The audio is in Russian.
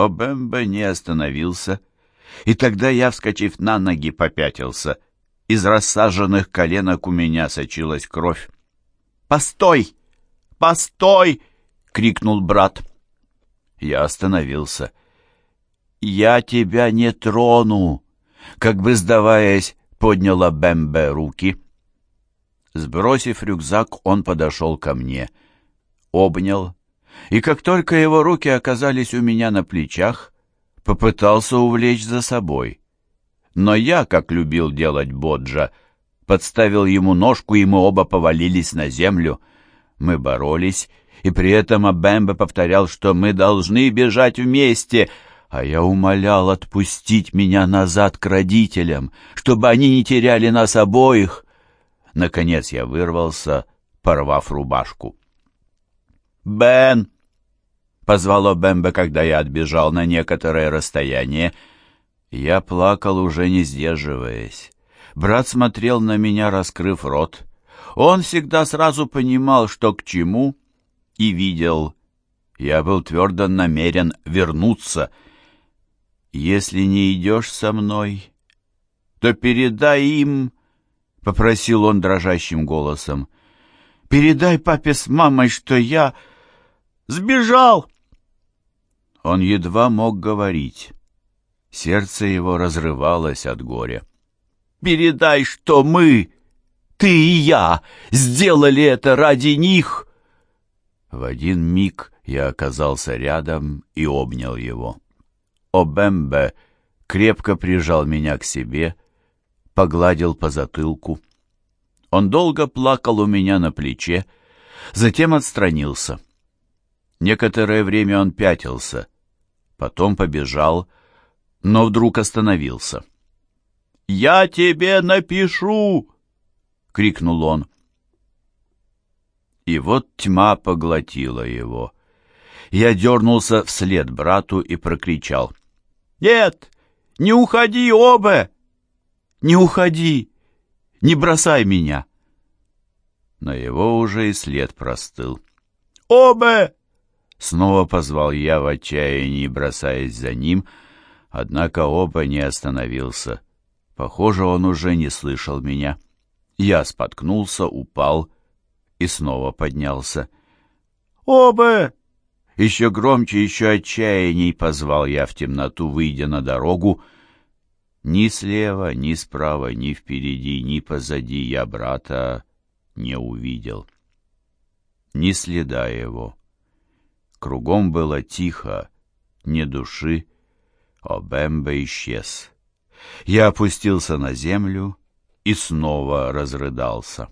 Обембе не остановился, и тогда я, вскочив на ноги, попятился. Из рассаженных коленок у меня сочилась кровь. «Постой! Постой!» — крикнул брат. Я остановился. «Я тебя не трону!» Как бы сдаваясь, подняла Бэмбе руки. Сбросив рюкзак, он подошел ко мне, обнял, и как только его руки оказались у меня на плечах, попытался увлечь за собой. Но я, как любил делать Боджа, подставил ему ножку, и мы оба повалились на землю. Мы боролись, и при этом Абембе повторял, что мы должны бежать вместе, а я умолял отпустить меня назад к родителям, чтобы они не теряли нас обоих. Наконец я вырвался, порвав рубашку. «Бен!» — позвало Бэмбе, когда я отбежал на некоторое расстояние. Я плакал, уже не сдерживаясь. Брат смотрел на меня, раскрыв рот. Он всегда сразу понимал, что к чему, и видел. Я был твердо намерен вернуться. «Если не идешь со мной, то передай им...» — попросил он дрожащим голосом. «Передай папе с мамой, что я сбежал!» Он едва мог говорить. Сердце его разрывалось от горя. «Передай, что мы, ты и я, сделали это ради них!» В один миг я оказался рядом и обнял его. Обембе крепко прижал меня к себе — погладил по затылку. Он долго плакал у меня на плече, затем отстранился. Некоторое время он пятился, потом побежал, но вдруг остановился. «Я тебе напишу!» — крикнул он. И вот тьма поглотила его. Я дернулся вслед брату и прокричал. «Нет, не уходи, оба! Не уходи! Не бросай меня!» Но его уже и след простыл. «Обе!» Снова позвал я в отчаянии, бросаясь за ним, однако оба не остановился. Похоже, он уже не слышал меня. Я споткнулся, упал и снова поднялся. «Обе!» Еще громче, еще отчаянней позвал я в темноту, выйдя на дорогу, ни слева, ни справа, ни впереди, ни позади я брата не увидел. Ни следа его. Кругом было тихо, ни души, а Бэмбе исчез. Я опустился на землю и снова разрыдался.